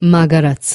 magarac.